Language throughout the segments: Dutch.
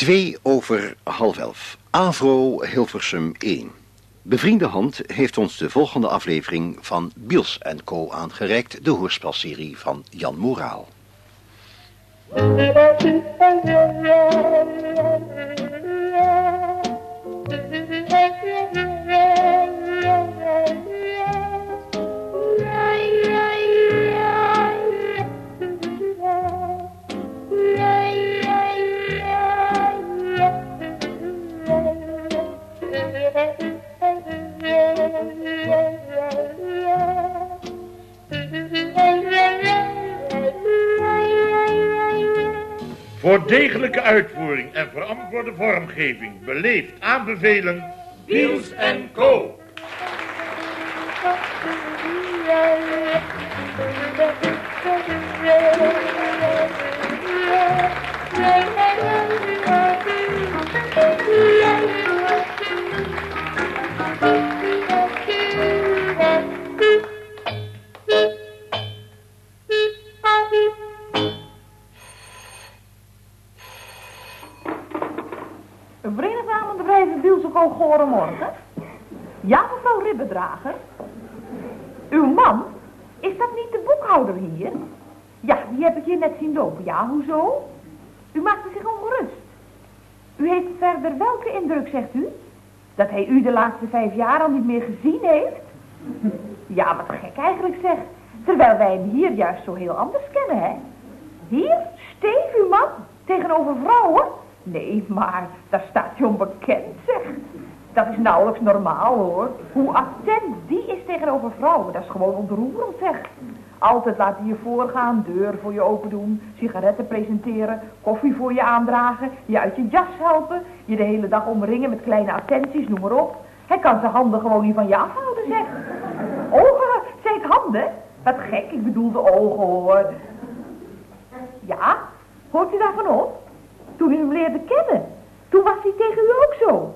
2 over half elf. Avro Hilversum 1. Bevriende Hand heeft ons de volgende aflevering van Biels Co. aangereikt, de hoorspelserie van Jan Moraal. Voor degelijke uitvoering en verantwoorde vormgeving beleefd aanbevelen... Wiels en Co. Ja, mevrouw Ribbedrager. Uw man? Is dat niet de boekhouder hier? Ja, die heb ik hier net zien lopen. Ja, hoezo? U maakte zich ongerust. U heeft verder welke indruk, zegt u? Dat hij u de laatste vijf jaar al niet meer gezien heeft? Ja, wat gek eigenlijk zeg. Terwijl wij hem hier juist zo heel anders kennen, hè? Hier? Steef, uw man? Tegenover vrouwen? Nee, maar daar staat hij onbekend, zeg. Dat is nauwelijks normaal, hoor. Hoe attent die is tegenover vrouwen, dat is gewoon ontroerend, zeg. Altijd laat hij je voorgaan, deur voor je open doen, sigaretten presenteren, koffie voor je aandragen, je uit je jas helpen, je de hele dag omringen met kleine attenties, noem maar op. Hij kan zijn handen gewoon niet van je afhouden, zeg. Ogen, zei ik handen? Wat gek, ik bedoel de ogen, hoor. Ja, hoort u daarvan op? Toen u hem leerde kennen. Toen was hij tegen u ook zo.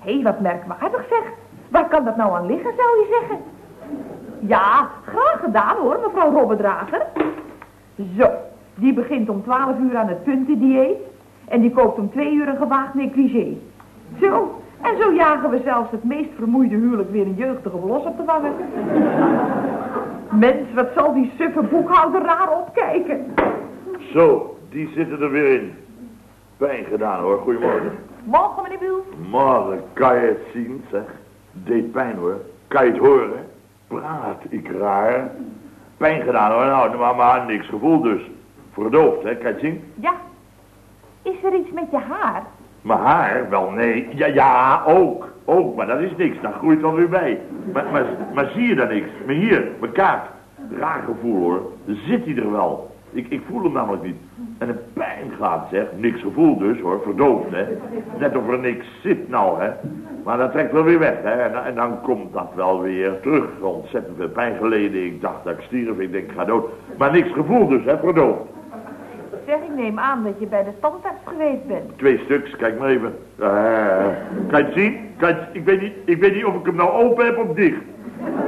Hé, hey, wat merkwaardig zeg. Waar kan dat nou aan liggen, zou je zeggen? Ja, graag gedaan hoor, mevrouw Robbedrager. Zo, die begint om 12 uur aan het puntendieet. En die koopt om twee uur een gewaagd negligé. Zo, en zo jagen we zelfs het meest vermoeide huwelijk weer een jeugdige verlos op te vangen. Mens, wat zal die suffe boekhouder raar opkijken. Zo, die zitten er weer in. Pijn gedaan hoor, goedemorgen. Morgen, meneer Biel. Morgen, kan je het zien, zeg. Deed pijn hoor. Kan je het horen? Praat ik raar. Pijn gedaan hoor, nou, maar, maar niks gevoel dus. Verdoofd, hè, kan je het zien? Ja. Is er iets met je haar? Mijn haar? Wel, nee. Ja, ja, ook. Ook, maar dat is niks. Dat groeit wel weer bij. Maar, maar, maar zie je dan niks? Maar hier, mijn kaart. Raar gevoel hoor. Zit hij er wel? Ik, ik voel hem namelijk niet. En een pijn gaat, zeg. Niks gevoel dus, hoor. Verdoofd, hè. Net of er niks zit nou, hè. Maar dat trekt wel weer weg, hè. En, en, dan komt dat wel weer terug. Ontzettend veel pijn geleden. Ik dacht dat ik stierf. Ik denk, ik ga dood. Maar niks gevoel dus, hè. Verdoofd. Zeg, ik neem aan dat je bij de tandarts geweest bent. Twee stuks, kijk maar even. Uh, kan je het zien? Kan je ik, weet niet, ik weet niet of ik hem nou open heb of dicht.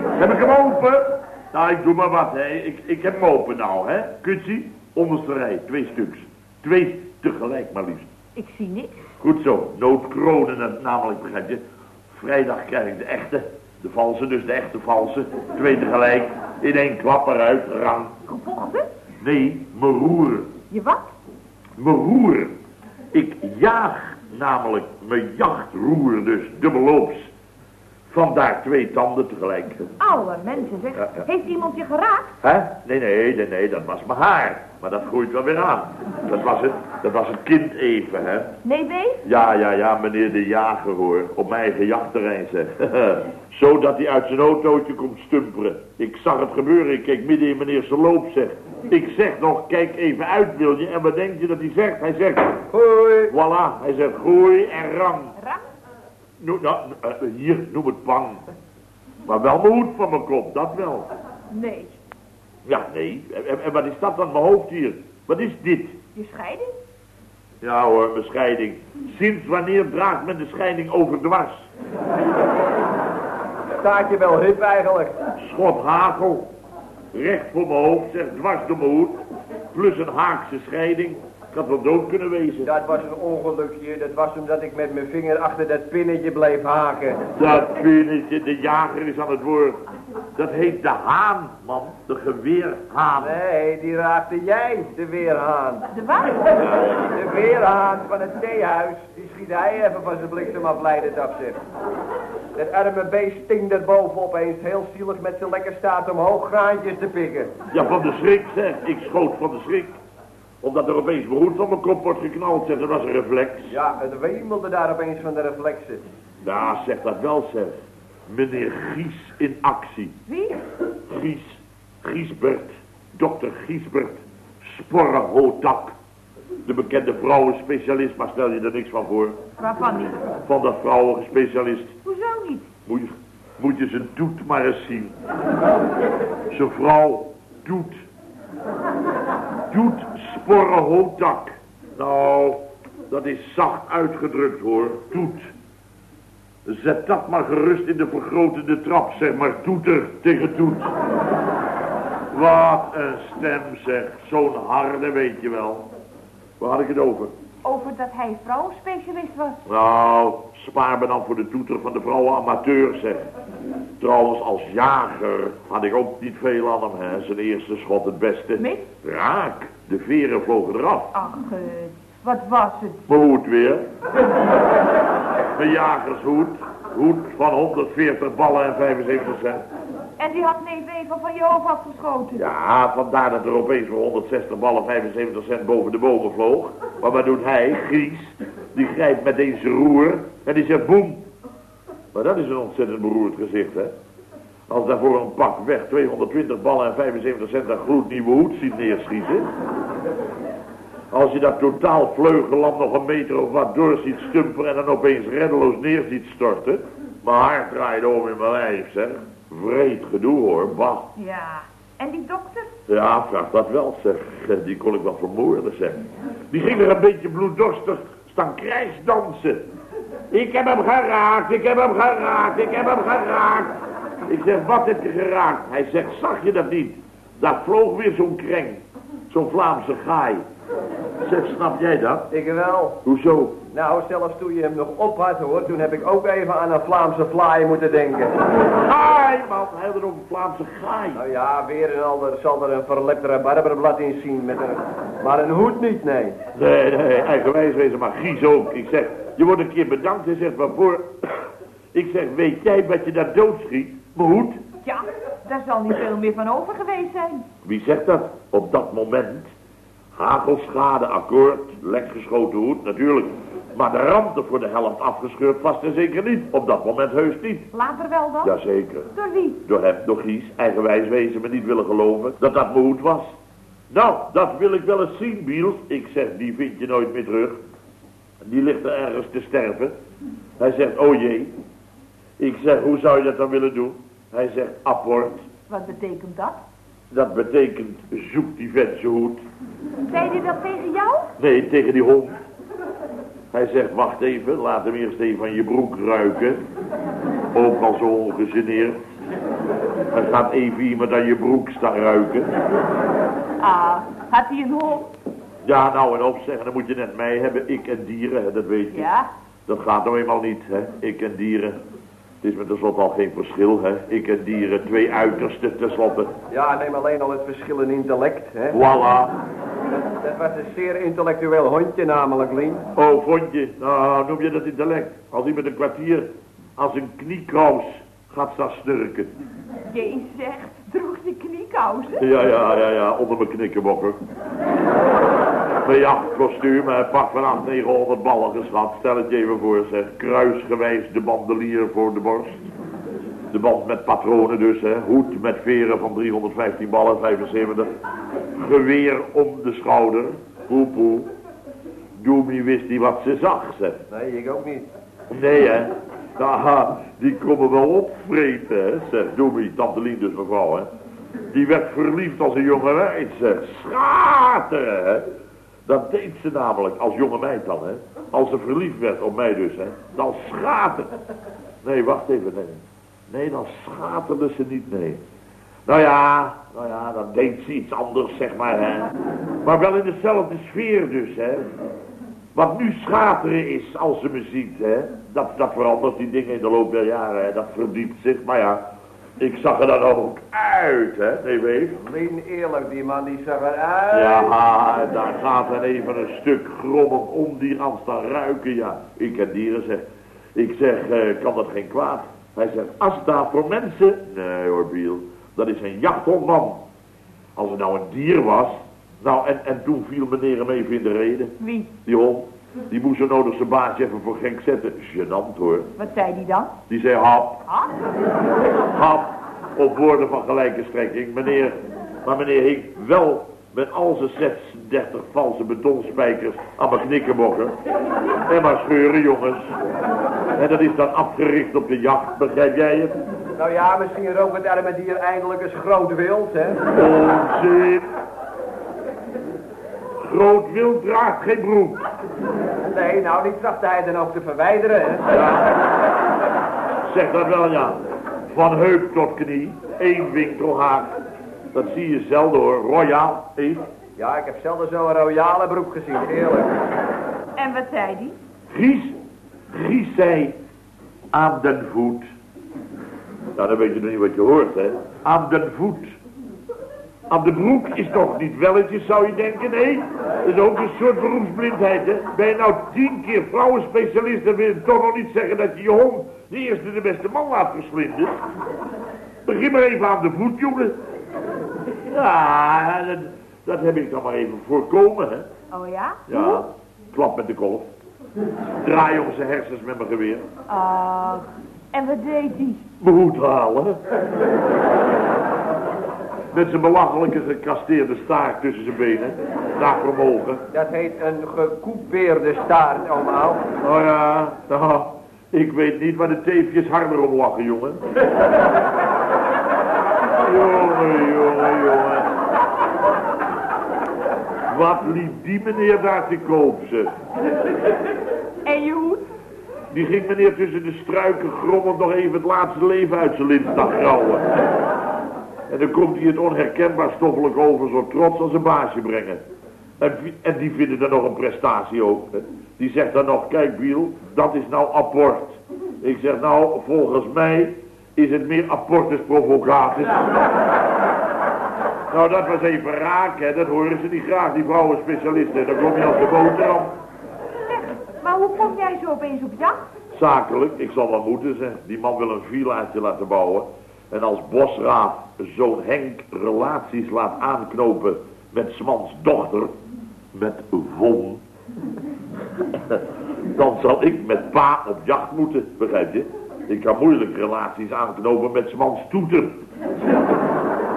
Heb ik hem open? Nou, ik doe maar wat, hè. Ik, ik heb hem open nou, hè. Het zien? Onderste rij, twee stuks. Twee tegelijk maar liefst. Ik zie niks. Goed zo, noodkronen namelijk, begrijp je. Vrijdag krijg ik de echte, de valse, dus de echte valse. Twee tegelijk, in één klap eruit, rang. Gevochten? Nee, me roeren. Je wat? Me roeren. Ik jaag namelijk mijn jachtroer dus, dubbelloops. Vandaar twee tanden tegelijk. Alle mensen, zeg. Ja, ja. Heeft iemand je geraakt? Hè? Nee, nee, nee, nee, dat was mijn haar. Maar dat groeit wel weer aan. Dat was het, dat was het kind even, hè. Nee, Dave? Ja, ja, ja, meneer de jager, hoor. Op mijn eigen jachtterrein, zeg. Zodat hij uit zijn autootje komt stumperen. Ik zag het gebeuren, ik keek midden in meneer zijn loop, zeg. Ik zeg nog, kijk even uit, wil je? En wat denk je dat hij zegt? Hij zegt, Hoi. voilà. Hij zegt, groei en rang. Rang? Nou, eh, hier, noem het pang. Maar wel mijn hoed van mijn kop, dat wel. Nee. Ja, nee. En, en wat is dat aan mijn hoofd hier? Wat is dit? Je scheiding? Ja hoor, mijn scheiding. Sinds wanneer draagt men de scheiding overdwars? Staat je wel hip eigenlijk? Schot hagel. Recht voor mijn hoofd, zeg dwars door mijn hoed. Plus een Haakse scheiding. Ik had wel dood kunnen wezen. Dat was een ongelukje. Dat was omdat ik met mijn vinger achter dat pinnetje bleef haken. Dat pinnetje, de jager is aan het woord. Dat heet de haan, man. De geweerhaan. Nee, die raakte jij, de weerhaan. De wat? De weerhaan van het theehuis. Die schiet hij even van zijn bliksemafleidend af, zeg. Dat arme beest sting er bovenop eens heel zielig met zijn lekker staat omhoog graantjes te pikken. Ja, van de schrik, zeg. Ik schoot van de schrik. Omdat er opeens beroerd van mijn kop wordt geknald, zeg. Dat was een reflex. Ja, het wemelde daar opeens van de reflexen. Ja, zeg dat wel, zeg. Meneer Gies in actie. Wie? Gies. Giesbert. Dokter Giesbert. Sporrenhotak. De bekende vrouwenspecialist, maar stel je er niks van voor. Waarvan niet? Van dat vrouwenspecialist. Hoezo niet? Moet je, moet je zijn doet maar eens zien. Zijn vrouw doet. Doet sporrenhotak. Nou, dat is zacht uitgedrukt hoor. Doet. Zet dat maar gerust in de vergrotende trap, zeg maar. Toeter tegen toet. Wat een stem zeg. Zo'n harde weet je wel. Waar had ik het over? Over dat hij vrouwenspecialist was. Nou, spaar me dan voor de toeter van de vrouwen amateur, zeg. Trouwens, als jager had ik ook niet veel aan hem, hè. Zijn eerste schot het beste. Mis? Raak. De veren vlogen eraf. Ach, eh, wat was het? Mijn hoed weer. Mijn jagershoed. Hoed van 140 ballen en 75 cent. En die had neef Eva van je hoofd afgeschoten. Ja, vandaar dat er opeens voor 160 ballen 75 cent boven de bomen vloog. Maar wat doet hij, Gries? Die grijpt met deze roer en die zegt boem. Maar dat is een ontzettend beroerd gezicht, hè? Als daarvoor een pak weg 220 ballen en 75 cent een gloednieuwe hoed ziet neerschieten. Als je dat totaal vleugellam nog een meter of wat door ziet stumpen en dan opeens reddeloos neer ziet storten. Mijn hart draait om in mijn lijf, zeg. Vreed gedoe hoor, bah. Ja. En die dokter? Ja, vraag dat wel, zeg. Die kon ik wel vermoorden, zeg. Die ging er een beetje bloeddorstig staan krijgsdansen. Ik heb hem geraakt, ik heb hem geraakt, ik heb hem geraakt. Ik zeg, wat heb je geraakt? Hij zegt, zag je dat niet? Daar vloog weer zo'n kreng. Zo'n Vlaamse gaai. Zeg, snap jij dat? Ik wel. Hoezo? Nou, zelfs toen je hem nog op had, hoor, toen heb ik ook even aan een Vlaamse fly moeten denken. Gaai, man. Hij had er ook een Vlaamse gaai. Nou ja, weer een ander zal er een verlepte rabarberblad in zien met een... Maar een hoed niet, nee. Nee, nee, eigenwijs wezen, maar Gies ook. Ik zeg, je wordt een keer bedankt. Hij zegt, waarvoor? Ik zeg, weet jij wat je daar doodschiet? Mijn hoed? Ja, daar zal niet veel meer van over geweest zijn. Wie zegt dat? Op dat moment. Hagelschade, akkoord, lekgeschoten hoed, natuurlijk. Maar de randen voor de helft afgescheurd vast en zeker niet. Op dat moment heus niet. Later wel dan? Jazeker. Door wie? Door hem, door Gies, eigenwijs wezen me niet willen geloven dat dat mijn hoed was. Nou, dat wil ik wel eens zien, Biels. Ik zeg, die vind je nooit meer terug. Die ligt er ergens te sterven. Hij zegt, oh jee. Ik zeg, hoe zou je dat dan willen doen? Hij zegt, apport. Wat betekent dat? Dat betekent, zoek die vent zijn hoed. Zei hij dat tegen jou? Nee, tegen die hond. Hij zegt, wacht even, laat hem eerst even aan je broek ruiken. Ook al zo ongegeneerd. Hij gaat even iemand aan je broek staan ruiken. Ah, had hij een hond? Ja, nou en op zeggen, dan moet je net mij hebben. Ik en dieren, dat weet je. Ja. Dat gaat nou eenmaal niet, hè. Ik en dieren. Het is met tenslotte al geen verschil, hè. Ik en dieren, twee uitersten tenslotte. Ja, neem alleen al het verschil in intellect, hè. Voilà. Dat, dat was een zeer intellectueel hondje namelijk, Lien. Oh, vond je? Nou, noem je dat intellect? Als hij met een kwartier als een kniekous gaat staan snurken. Zegt, droeg je kniekousen? Ja, ja, ja, ja, onder mijn knikkenbokker. Mijn jachtkostuum, een pak van 800, 900 ballen geschat. Stel het je even voor, zeg. Kruisgewijs de bandelier voor de borst. De band met patronen dus, hè. Hoed met veren van 315 ballen, 75. Geweer om de schouder. Poe, poe. Doemie wist niet wat ze zag, zeg. Nee, ik ook niet. Nee, hè. Haha, die komen wel opvreten, hè, zegt Doemie, tante Lien dus mevrouw, hè. Die werd verliefd als een jonge meid, zeg. Schateren, hè. Dat deed ze namelijk, als jonge meid dan, hè. Als ze verliefd werd op mij dus, hè. Dan schater. Nee, wacht even, nee. Nee, dan schaterde ze niet, nee. Nou ja, nou ja, dan denkt ze iets anders, zeg maar, hè. Maar wel in dezelfde sfeer dus, hè. Wat nu schateren is als ze me ziet, hè. Dat, dat verandert die dingen in de loop der jaren, hè. Dat verdiept zich, maar ja. Ik zag er dan ook uit, hè, nee weet. Lien eerlijk, die man die zag eruit. Ja, daar gaat dan even een stuk grommend om die aan staan ruiken, ja. Ik ken dieren, zeg. Ik zeg, eh, kan dat geen kwaad? Hij zegt, Asta voor mensen? Nee hoor, Biel. Dat is een jachthondman. Als het nou een dier was. Nou, en, en toen viel meneer hem even in de reden. Wie? Die hond. Die moest zo nodig zijn baasje even voor gek zetten. Genant hoor. Wat zei die dan? Die zei hap, Ah? hap. Op woorden van gelijke strekking. Meneer, maar meneer hing wel met al zijn 36 valse betonspijkers aan mijn knikkenbokken. En maar scheuren, jongens. En dat is dan afgericht op de jacht, begrijp jij het? Nou ja, misschien rookt het arme dier eindelijk eens groot wild, hè. Onzin. Groot wild draagt geen broek. Nee, nou, die trachtte hij dan ook te verwijderen, hè. Zeg dat wel, ja. Van heup tot knie, één winkelhaak. Dat zie je zelden hoor, royaal, ik. Ja, ik heb zelden zo'n royale broek gezien, eerlijk. En wat zei die? Gries, Gries zei aan den voet. Nou, dan weet je nog niet wat je hoort, hè. Aan den voet. Aan de broek is toch niet welletjes, zou je denken, nee? Dat is ook een soort beroepsblindheid, hè. Ben je nou tien keer vrouwenspecialist, dan wil je toch nog niet zeggen dat je je hond de eerste de beste man laat verslinden. Begin maar even aan de voet, jongen. Ja, dat, dat heb ik dan maar even voorkomen, hè. Oh ja? Ja, klap met de kolf. Draai om zijn hersens met mijn geweer. Ach, en wat deed die? Behoed halen. Met zijn belachelijke gekasteerde staart tussen zijn benen. Naar vermogen. Dat heet een gekoupeerde staart, allemaal. Oh ja, nou, ik weet niet waar de teefjes harder om lachen, jongen. jongen, jongen, jongen. Wat liep die meneer daar te koop, zeg. En je hoed? Die ging meneer tussen de struiken grommend nog even het laatste leven uit zijn lintdag grauwen. En dan komt hij het onherkenbaar stoffelijk over zo trots als een baasje brengen. En, die vinden dan nog een prestatie ook. hè. Die zegt dan nog, kijk Biel, dat is nou apport. Ik zeg nou, volgens mij is het meer apportus provocatus. Nou, dat was even raak, hè. Dat horen ze niet graag, die vrouwenspecialisten. Dan kom je als de boterham. Zeg, maar hoe kom jij zo opeens op jacht? Zakelijk, ik zal wel moeten zeggen. Die man wil een villaatje laten bouwen. En als bosraad zo'n Henk relaties laat aanknopen met Smans dochter, met Von, dan zal ik met pa op jacht moeten, begrijp je? Ik kan moeilijk relaties aanknopen met Smans toeter.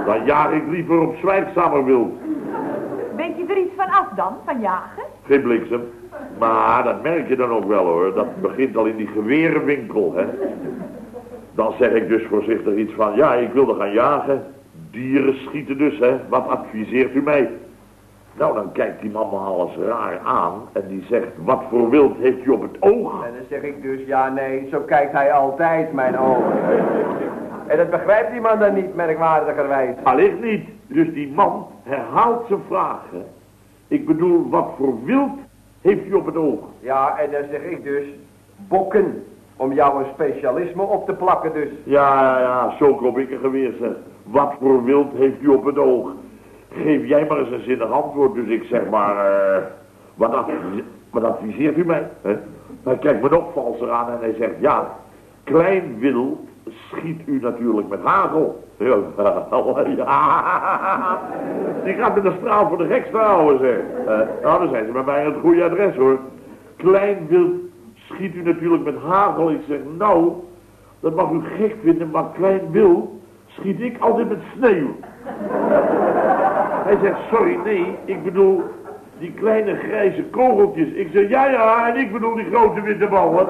Dan jaag ik liever op zwijgzamer wild. Weet je er iets van af dan, van jagen? Geen bliksem. Maar dat merk je dan ook wel hoor. Dat begint al in die gewerenwinkel, hè. Dan zeg ik dus voorzichtig iets van, ja, ik wilde gaan jagen. Dieren schieten dus, hè. Wat adviseert u mij? Nou, dan kijkt die man me alles raar aan en die zegt, wat voor wild heeft u op het oog? En dan zeg ik dus, ja nee, zo kijkt hij altijd, mijn ogen. En dat begrijpt die man dan niet, merkwaardigerwijs. Allicht niet. Dus die man herhaalt zijn vraag, hè. Ik bedoel, wat voor wild heeft u op het oog? Ja, en dan zeg ik dus, bokken. Om jou een specialisme op te plakken dus. Ja, ja, ja, zo kom ik er geweer, zeg. Wat voor wild heeft u op het oog? Geef jij maar eens een zinnig antwoord, dus ik zeg maar, eh, wat, wat adviseert u mij? Hè? Hij kijkt me nog valser aan en hij zegt, ja, klein wil schiet u natuurlijk met hagel. Ja, ja. Die gaat met een straal voor de gekste houden, zeg. Eh, nou, dan zijn ze bij mij het goede adres, hoor. Klein wild schiet u natuurlijk met hagel. Ik zeg, nou, dat mag u gek vinden, maar klein wil schiet ik altijd met sneeuw. Hij zegt, sorry, nee, ik bedoel die kleine grijze kogeltjes. Ik zeg, ja, ja, en ik bedoel die grote witte ballen.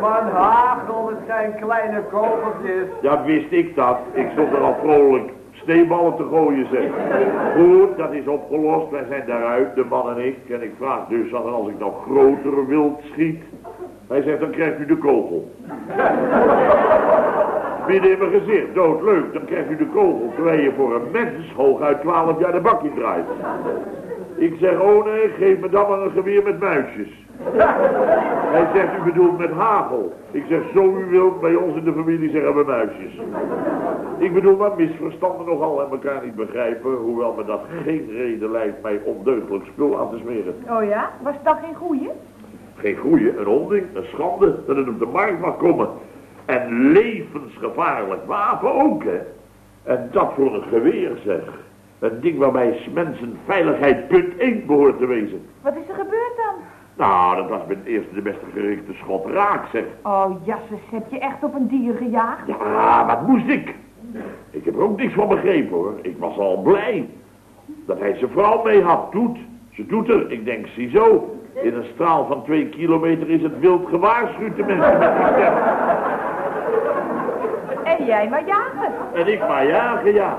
Man, hagel, het zijn kleine kogeltjes. Ja, wist ik dat. Ik stond er al vrolijk sneeuwballen te gooien, zeg. Goed, dat is opgelost. Wij zijn daaruit, de man en ik. En ik vraag dus als ik nog groter wild schiet. Hij zegt, dan krijgt u de kogel. Midden in mijn gezicht, doodleuk. Dan krijgt u de kogel terwijl je voor een mens hooguit 12 jaar de bak in draait. Ik zeg, oh nee, geef me dan maar een geweer met muisjes. Hij zegt, u bedoelt met hagel. Ik zeg, zo u wilt, bij ons in de familie zeggen we muisjes. Ik bedoel maar misverstanden nogal en elkaar niet begrijpen, hoewel me dat geen reden lijkt mij ondeugdelijk spul aan te smeren. Oh ja? Was dat geen goeie? Geen goeie, een onding, een schande dat het op de markt mag komen. En levensgevaarlijk wapen ook, hè. En dat voor een geweer, zeg. Een ding waarbij mensen veiligheid punt 1 behoort te wezen. Wat is er gebeurd dan? Nou, dat was mijn eerste de beste gerichte schot raak, zeg. Oh, jasses, heb je echt op een dier gejaagd? Ja, wat moest ik? Ik heb er ook niks van begrepen, hoor. Ik was al blij. Dat hij zijn vrouw mee had, doet. Ze doet er, ik denk, ziezo. In een straal van twee kilometer is het wild gewaarschuwd, de mensen stem. En jij maar jagen. En ik maar jagen, ja.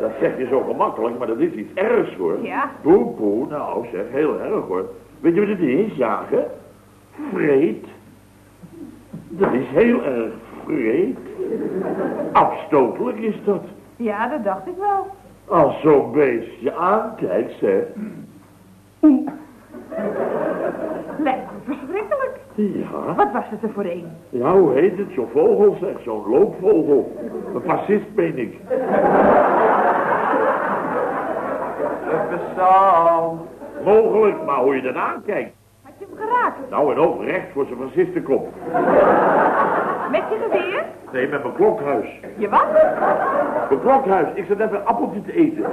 Dat zeg je zo gemakkelijk, maar dat is iets ergs, hoor. Ja. Poe, poe, nou zeg, heel erg, hoor. Weet je wat het is, jagen? Vreed. Dat is heel erg vreed. Afstotelijk is dat. Ja, dat dacht ik wel. Als zo'n beest je aankijkt, zeg. Lekker verschrikkelijk. Ja, Wat was het er voor een? ja, hoe heet het? Zo'n vogel, zeg. Zo'n loopvogel. Een fascist, meen ik. Even zo. Mogelijk, maar hoe je dan aankijkt. Had je hem geraakt? Nou, en ook recht voor zijn fascistenkop. Met je geweer? Nee, met mijn klokhuis. Je wat? Mijn klokhuis. Ik zat even een appeltje te eten.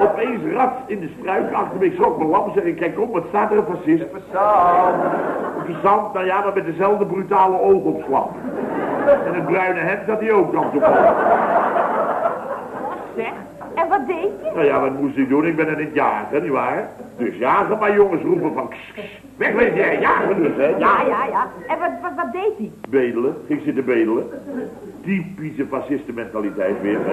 Opeens rat in de struik achter me. Ik schrok mijn lam. Zeg ik, kijk op, wat staat er een fascist? Even zo. Verzand, nou ja, maar met dezelfde brutale oogopslag. En het bruine hemd zat hij ook nog op. Zeg, en wat deed je? Nou ja, wat moest ik doen? Ik ben er niet jagen, nietwaar? Dus jagen maar jongens roepen van... Kss, kss. Wegwezen jij, jagen dus, hè? Ja, ja, ja. En wat, wat, wat deed hij? Bedelen, ging zitten bedelen. Typische fascistenmentaliteit weer, hè?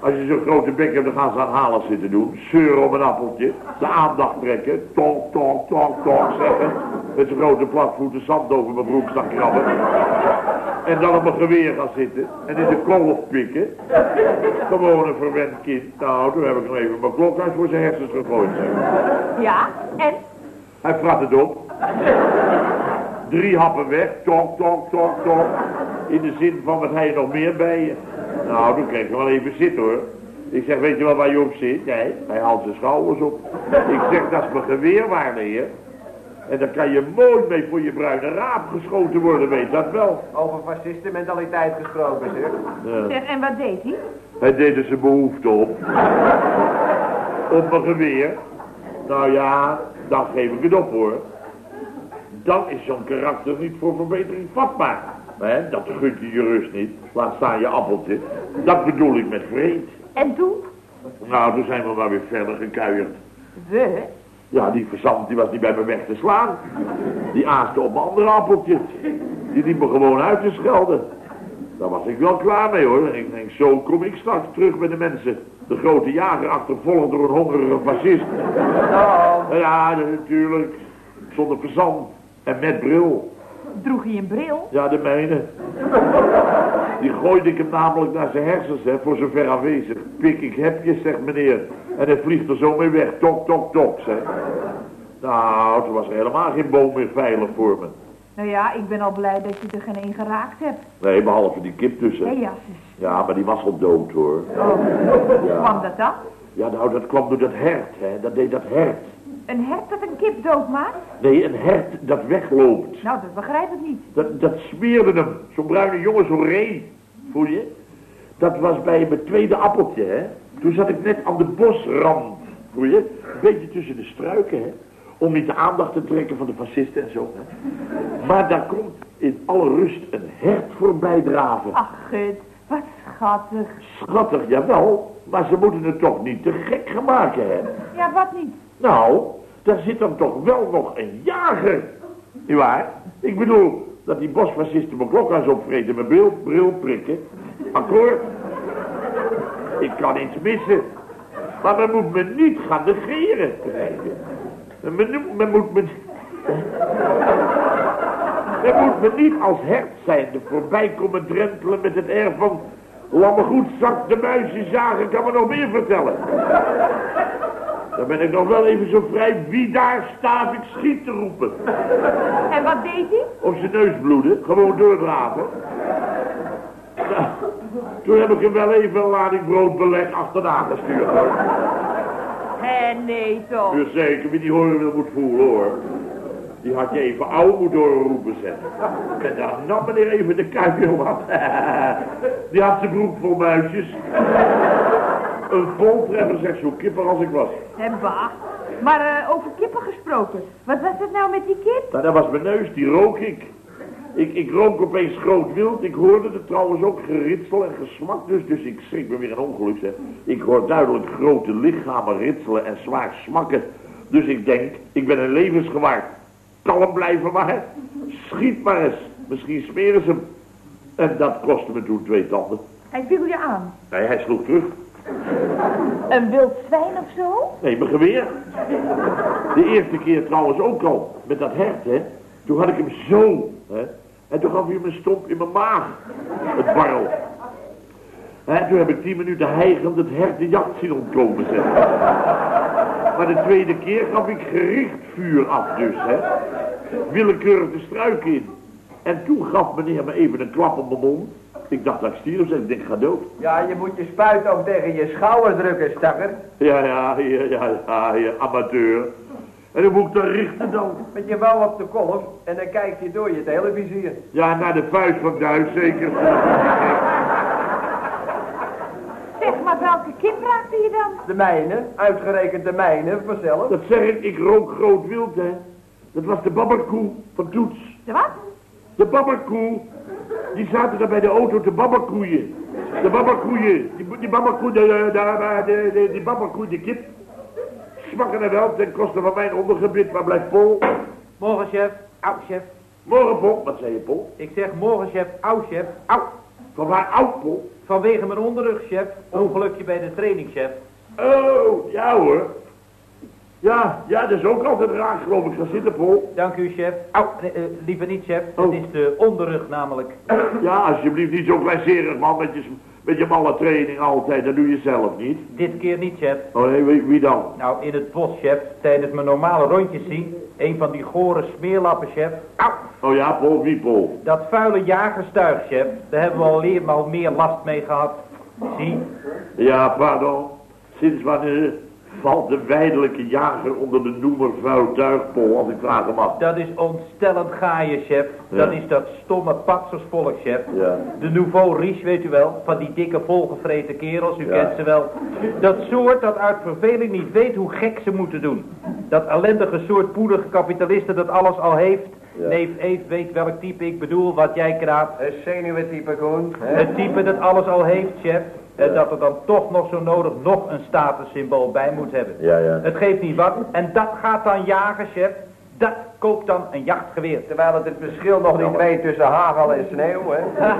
Als je zo'n grote bek hebt, dan gaan ze aan halen zitten doen. Zeuren om een appeltje. De aandacht trekken. Tonk, tonk, tonk, tonk zeggen. Met zijn grote platvoeten zand over mijn broek staan krabben. En dan op mijn geweer gaan zitten. En in de kolf pikken. Gewoon een verwend kind. Nou, toen heb ik nog even mijn klokhuis voor zijn hersens gegooid. Ja, en? Hij frat het op. Drie happen weg. Tonk, tonk, tonk, tonk. In de zin van, wat hij nog meer bij je? Nou, toen kreeg ik wel even zitten, hoor. Ik zeg, weet je wel waar je op zit? Nee, hij haalt zijn schouders op. Ik zeg, dat is mijn geweer, waarde heer. En dan kan je mooi mee voor je bruine raap geschoten worden, weet dat wel. Over fascistenmentaliteit gesproken, zeg. Ja. Zeg, en wat deed hij? Hij deed er zijn behoefte op. Op mijn geweer. Nou ja, dan geef ik het op hoor. Dan is zo'n karakter niet voor verbetering vatbaar. Hè, dat gunt je je rust niet. Laat staan je appeltje. Dat bedoel ik met vreed. En toen? Nou, toen zijn we maar weer verder gekuierd. We? Ja, die verzand die was niet bij me weg te slaan. Die aaste op mijn andere appeltje. Die liep me gewoon uit te schelden. Daar was ik wel klaar mee hoor. Ik denk, zo kom ik straks terug bij de mensen. De grote jager achtervolgd door een hongerige fascist. Ja, natuurlijk. Zonder verzand. En met bril. Droeg hij een bril? Ja, de mijne. Die gooide ik hem namelijk naar zijn hersens, hè, voor zover aanwezig. Pik, ik heb je, zegt meneer. En hij vliegt er zo mee weg. Tok, tok, tok, zeg. Nou, toen was er helemaal geen boom meer veilig voor me. Nou ja, ik ben al blij dat je er geen een geraakt hebt. Nee, behalve die kip tussen. jasses. Ja, maar die was al dood, hoor. Oh, Ja. kwam dat dan? Ja, nou, dat kwam door dat hert, hè. Dat deed dat hert. Een hert dat een kip doodmaakt? Nee, een hert dat wegloopt. Nou, dat begrijp ik niet. Dat, dat smeerde hem. Zo'n bruine jongen, zo'n ree. Voel je? Dat was bij mijn tweede appeltje, hè. Toen zat ik net aan de bosrand. Voel je? Een beetje tussen de struiken, hè. Om niet de aandacht te trekken van de fascisten en zo, hè. Maar daar komt in alle rust een hert voorbij draven. Ach, gut, wat schattig. Schattig, jawel. Maar ze moeten het toch niet te gek gaan maken, hè. Ja, wat niet? Nou, daar zit dan toch wel nog een jager. Niet waar? Ik bedoel, dat die bosfascisten mijn klokhuis opvreten, mijn bril, bril prikken. Akkoord? Ik kan iets missen. Maar men moet me niet gaan negeren. Men, men moet me... Er moet me niet als hert zijn de voorbij komen drentelen met het air van... Laat me goed zak de muisjes zagen, kan me nog meer vertellen. Dan ben ik nog wel even zo vrij wie daar staaf ik schiet te roepen. En wat deed hij? Of zijn neus bloedde, gewoon doordraven. Nou, toen heb ik hem wel even een lading broodbeleg achterna gestuurd. Hé, nee toch. Dus zeker, wie die horen wil moet voelen hoor. Die had je even oud moeten horen roepen zetten. En dan nam meneer even de kuipje wat. Die had zijn broek vol muisjes. Een voltreffer zegt zo kipper als ik was. En bah. Maar eh, over kippen gesproken. Wat was het nou met die kip? Nou, dat was mijn neus, die rook ik. Ik, ik rook opeens groot wild. Ik hoorde het trouwens ook geritsel en gesmak dus. Dus ik schrik me weer een ongeluk, zeg. Ik hoor duidelijk grote lichamen ritselen en zwaar smakken. Dus ik denk, ik ben een levensgewaar. Kalm blijven maar. Schiet maar eens. Misschien smeren ze hem. En dat kostte me toen twee tanden. Hij viel je aan. Nee, hij sloeg terug. Een wild zwijn of zo? Nee, mijn geweer. De eerste keer trouwens ook al. Met dat hert, hè. Toen had ik hem zo, hè. En toen gaf hij me een stomp in mijn maag. Het barrel. Hè, toen heb ik tien minuten hijgend het hert de jacht zien ontkomen, zeg. Maar de tweede keer gaf ik gericht vuur af dus, hè. Willekeurig de struik in. En toen gaf meneer me even een klap op mijn mond. Ik dacht dat ik stierf, zeg. Ik denk, ga dood. Ja, je moet je spuit ook tegen je schouder drukken, stakker. Ja, ja, ja, ja, ja, ja, amateur. En hoe moet ik dan richten dan? Met je wel op de kolf en dan kijk je door je televisie. Ja, naar de vuist van Duits, zeker. Zeg, maar welke kip raakte je dan? De mijne, uitgerekend de mijne, vanzelf. Dat zeg ik, ik rook groot wild, hè. Dat was de babberkoe van Toets. De wat? De babberkoe. Die zaten daar bij de auto te babberkoeien. De babberkoeien. Die, die babberkoe, de, de, de, de, de- die babberkoe, die kip. Smakken er wel ten koste van mijn ondergebit. Waar blijft Pol? Morgen, chef. Au, chef. Morgen, Pol. Wat zei je, Pol? Ik zeg morgen, chef. Au, chef. Au. Van waar oud, Pol? Vanwege mijn onderrug, chef. Ongelukje bij de training, chef. Oh, ja hoor. Ja, ja, dat is ook altijd raar, geloof ik. Ga zitten, Pol. Dank u, chef. Au, nee, eh, liever niet, chef. Oh. Het is de onderrug namelijk. Ja, alsjeblieft niet zo kleinserig, man, met je, met je malle training altijd. Dat doe je zelf niet. Dit keer niet, chef. Oh nee, wie, wie dan? Nou, in het bos, chef. Tijdens mijn normale rondjes zien. Een van die gore smeerlappen, chef. Au. Oh ja, Pol, wie Pol? Dat vuile jagerstuig, chef. Daar hebben we al leermaal meer last mee gehad. Zie. Ja, pardon. Sinds wanneer valt de weidelijke jager onder de noemer vuil tuigpol, als ik vragen mag? Dat is ontstellend gaaien, chef. Dat Ja. is dat stomme patsersvolk, chef. Ja. De nouveau riche, weet u wel. Van die dikke volgevreten kerels, u Ja. kent ze wel. Dat soort dat uit verveling niet weet hoe gek ze moeten doen. Dat ellendige soort poedige kapitalisten dat alles al heeft. Ja. Neef Eef weet welk type ik bedoel, wat jij kraapt. Een zenuwentype, Koen. hè? Het type dat alles al heeft, chef. En dat er dan toch nog zo nodig nog een statussymbool bij moet hebben. Ja, ja. Het geeft niet wat. En dat gaat dan jagen, chef. Dat koopt dan een jachtgeweer. Terwijl het het verschil nog niet weet tussen hagel en sneeuw, hè?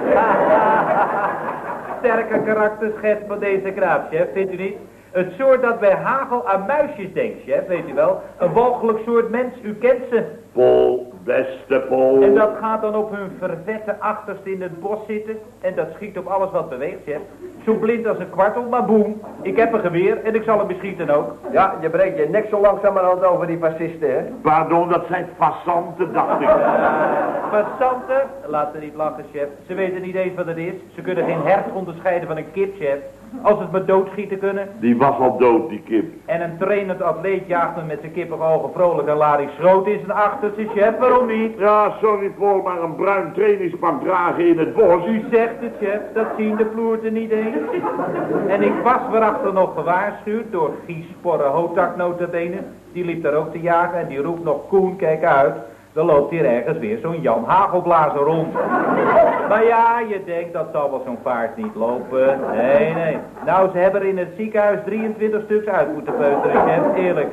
Sterke karakterschets van deze kraap, chef, vindt u niet? Het soort dat bij hagel aan muisjes denkt, chef, weet u wel? Een walgelijk soort mens, u kent ze. Pol, beste Pol. En dat gaat dan op hun vervette achterste in het bos zitten. En dat schiet op alles wat beweegt, chef. Zo blind als een kwartel, maar boem. Ik heb een geweer en ik zal hem beschieten ook. Ja, je breekt je nek zo langzamerhand over die fascisten, hè? Pardon, dat zijn fassanten, dacht ik. Passanten, laat ze niet lachen, chef. Ze weten niet eens wat het is. Ze kunnen geen hert onderscheiden van een kip, chef. Als het me doodschieten kunnen. Die was al dood, die kip. En een trainend atleet jaagt hem met zijn kippige ogen vrolijk een lading schroot in zijn achterste, chef. Waarom niet? Ja, sorry Pol, maar een bruin trainingspak dragen in het bos. U zegt het, chef. Dat zien de ploerten niet eens. En ik was waarachter nog gewaarschuwd door Gies Porre Hotak notabene. Die liep daar ook te jagen en die roept nog Koen, kijk uit. Dan loopt hier ergens weer zo'n Jan Hagelblazer rond. Maar ja, je denkt dat zal wel zo'n vaart niet lopen. Nee, nee. Nou, ze hebben er in het ziekenhuis 23 stuks uit moeten peuteren, chef. Eerlijk.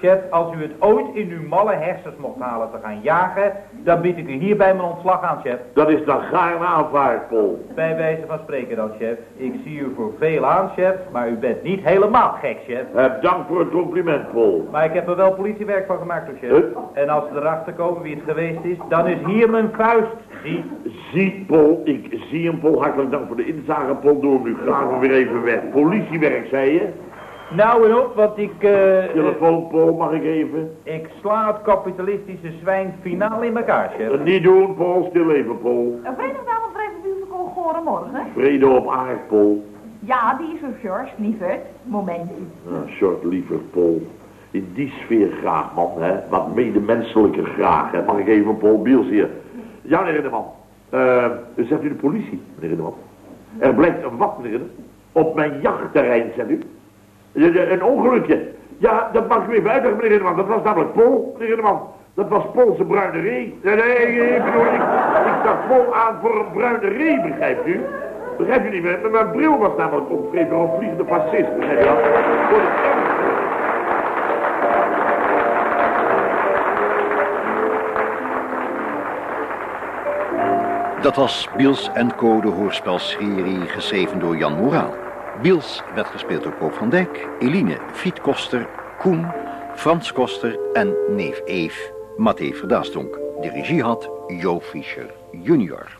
Chef, als u het ooit in uw malle hersens mocht halen te gaan jagen, dan bied ik u hierbij mijn ontslag aan, chef. Dat is dan gaarne aanvaard, Paul. Bij wijze van spreken dan, chef. Ik zie u voor veel aan, chef, maar u bent niet helemaal gek, chef. Heb dank voor het compliment, Paul. Maar ik heb er wel politiewerk van gemaakt, hoor, chef. En als we erachter komen wie het geweest is, dan is hier mijn vuist. Zie, Zie, Paul, ik zie hem, Paul. Hartelijk dank voor de inzage, Paul. Doe hem nu graag weer even weg. Politiewerk, zei je? Nou en op, want ik, eh, eh, Telefoon, Paul, mag ik even? ik sla het kapitalistische zwijn finaal in elkaar, chef. Eh, niet doen, Paul. Stil even, Paul. Een verenigd naam van Vrede Bielsko Gorenmorgen. Vrede op aard, Paul. Ja, die is er, George, lieverd. Momentje. Nou, short liever, Paul. In die sfeer graag, man, hè. Wat medemenselijker graag, hè. Mag ik even Paul Biels hier? Ja, meneer Rinneman. Eh, zegt u de politie, meneer Rinneman? Er blijkt een wat, meneer Rinneman? Op mijn jachtterrein, zegt u? Ja, ja, Een ongelukje. Ja, dat mag u even uitleggen, meneer Rinneman. Dat was namelijk Paul, meneer Rinneman. Dat was Poolse bruine ree. Nee, nee, ik bedoel, ik, ik zag Paul aan voor een bruine ree, begrijpt u? Begrijpt u niet meer? Maar Mijn bril was namelijk omgeven door een vliegende fascist, begrijpt u dat? Voor. Dat was Biels Co. de hoorspelserie geschreven door Jan Moraal. Biels werd gespeeld door Koop van Dijk, Eline Fiet Koster, Koen, Frans Koster en neef Eef, Mathé Verdaastonk. De regie had Jo Fischer junior.